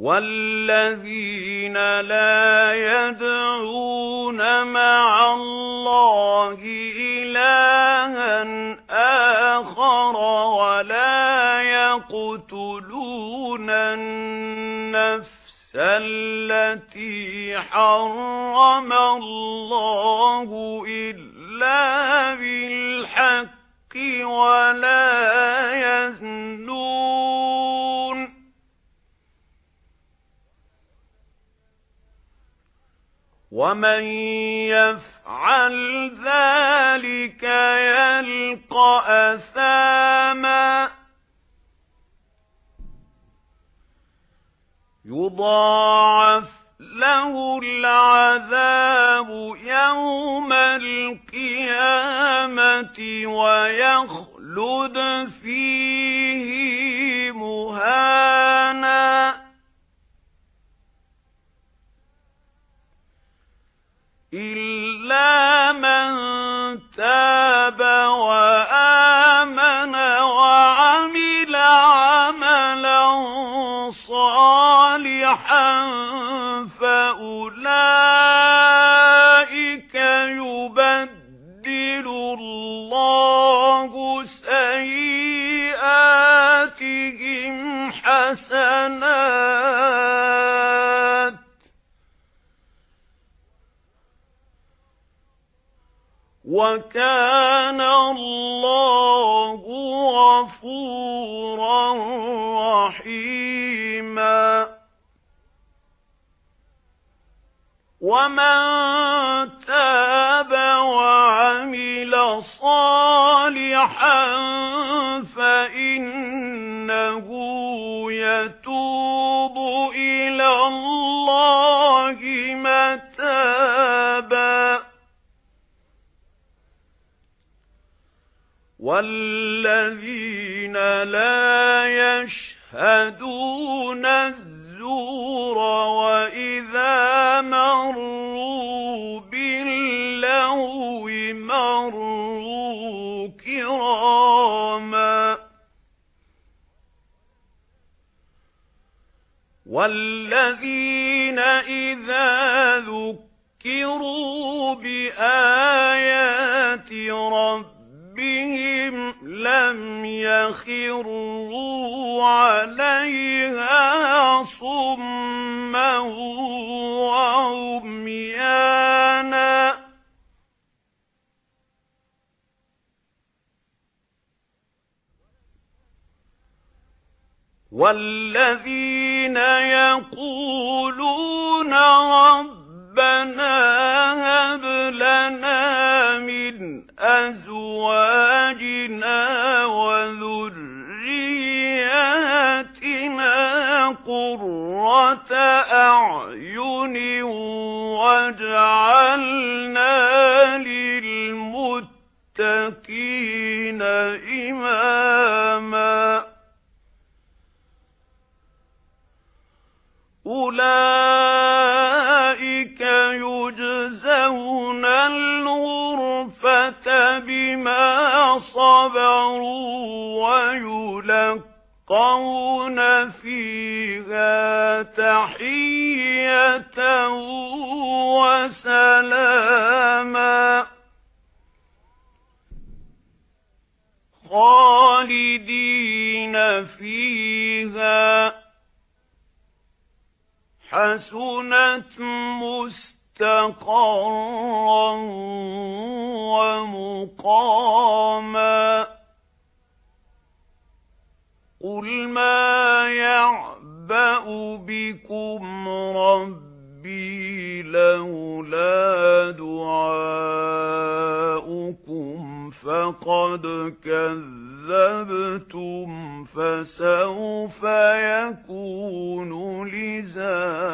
وَالَّذِينَ لَا يَدْعُونَ مَعَ اللَّهِ إِلَٰهًا آخَرَ وَلَا يَقْتُلُونَ النَّفْسَ الَّتِي حَرَّمَ اللَّهُ إِلَّا بِالْحَقِّ وَلَا وَمَن يَفْعَلْ ذَلِكَ يَلْقَ أَثَامًا يُضَاعَفْ لَهُ الْعَذَابُ يَوْمَ الْقِيَامَةِ وَيَخْلُدْ فِيهِ تَابَ وَآمَنَ وَعَمِلَ عَمَلًا صَالِحًا فَأُولَئِكَ يُبَدِّلُ اللَّهُ وَكَانَ اللَّهُ غَفُورًا رَّحِيمًا. وَمَن تَابَ وَعَمِلَ صَالِحًا فَإِنَّهُ يَتُوبُ. وَالَّذِينَ لَا يَشْهَدُونَ الزُّورَ وَإِذَا مَرُّوا بِاللَّغْوِ مَرُّوا كِرَامًا وَالَّذِينَ إِذَا يَخِرُّوا عَلَيْهَا صُمًّا وَعُمْيَانًا وَالَّذِينَ يَقُولُونَ رَبَّنَا هَبْ لَنَا مِنْ أَزْوَاجِنَا وَذُرِّيَّاتِنَا قُرَّةَ أَعْيُنٍ وَاجْعَلْنَا لِلْمُتَّقِينَ إِمَامًا أُولَئِكَ يُجْزَوْنَ الْغُرْفَةَ بِمَا صَبَرُوا وَيُلَقَّوْنَ فِيهَا تَحِيَّةً وَسَلَامًا خَالِدِينَ فِيهَا حَسُنَتْ مُسْتَقَرًّا وَمُقَامًا يَعْبَأُ بِكُمْ رَبِّي لَوْلَا دُعَاؤُكُمْ فَقَدْ كَذَّبْتُمْ فَسَوْفَ يَكُونُ لِزَامًا